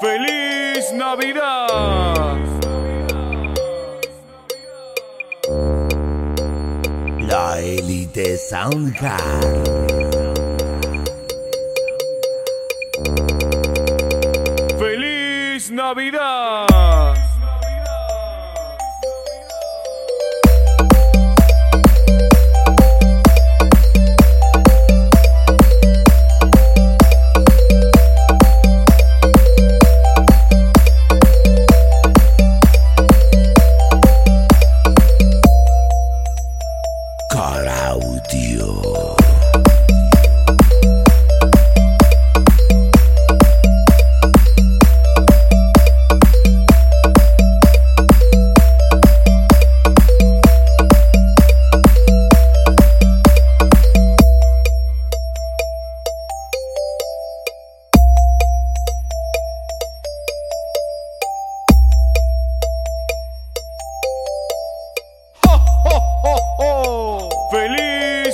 ¡Feliz Navidad! La élite Soundcard. ¡Feliz Navidad!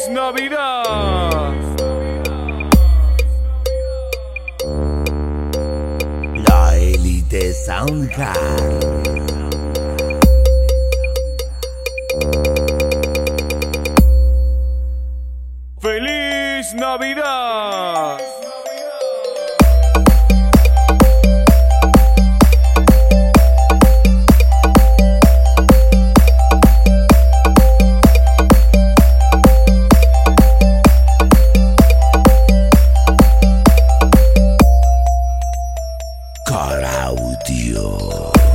¡Feliz Navidad! La élite Soundcard. ¡Feliz Navidad! Lord.